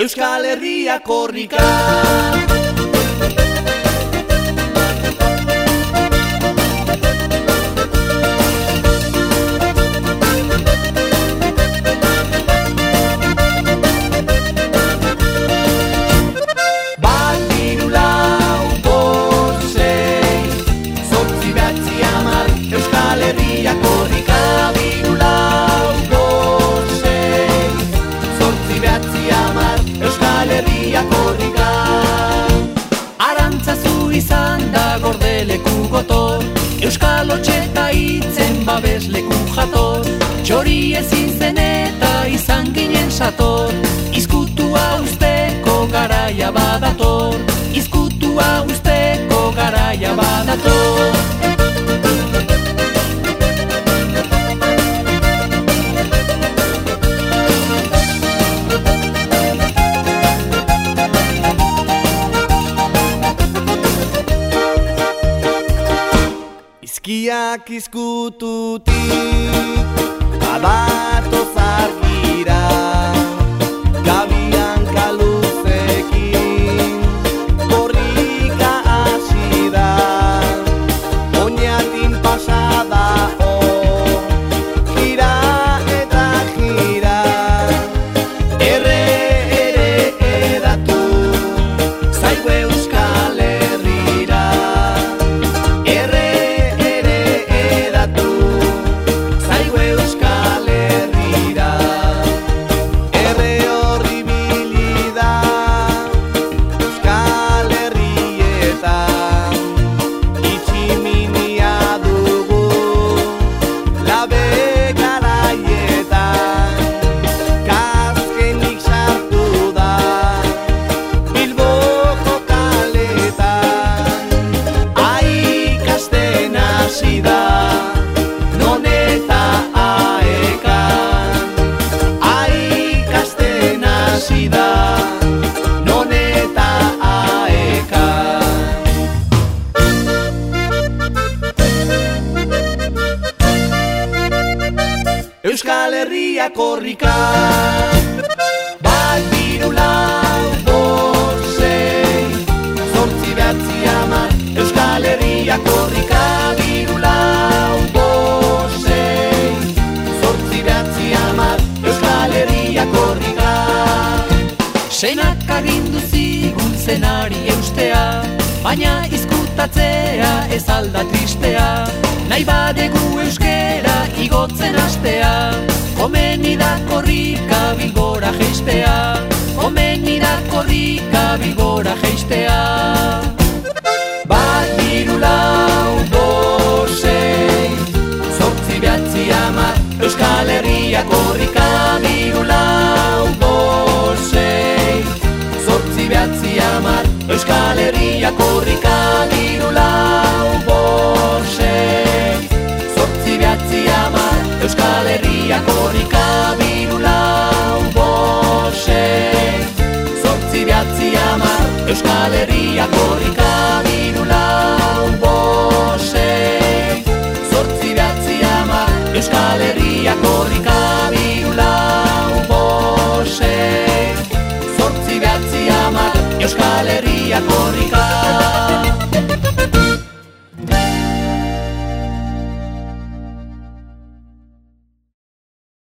Euskal Herria korrika Euskal Otxeta itzen babes leku jator. Txori ezin zen eta izan ginen sator. Izkutua usteko garaia badator. Izkutua usteko garaia badator Izkiak izkututik Euskal Herria korrika Bat biru lau bost sei Zortzi behatzi hamar Euskal Herria korrika Biru lau bost sei Zortzi behatzi hamar Euskal Herria korrika Senak agindu zigun zenari eustea Baina izkutatzea ez alda tristea. Nahi badegu euskera igotzen astea Komeni da korrika bilbora geistea Komeni da korrika bilbora geistea Bat biru lau bost sei Zortzi behatzi hamar Euskal Herria korrika corri